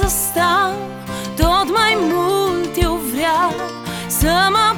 să stau Tot mai mult eu vreau să mă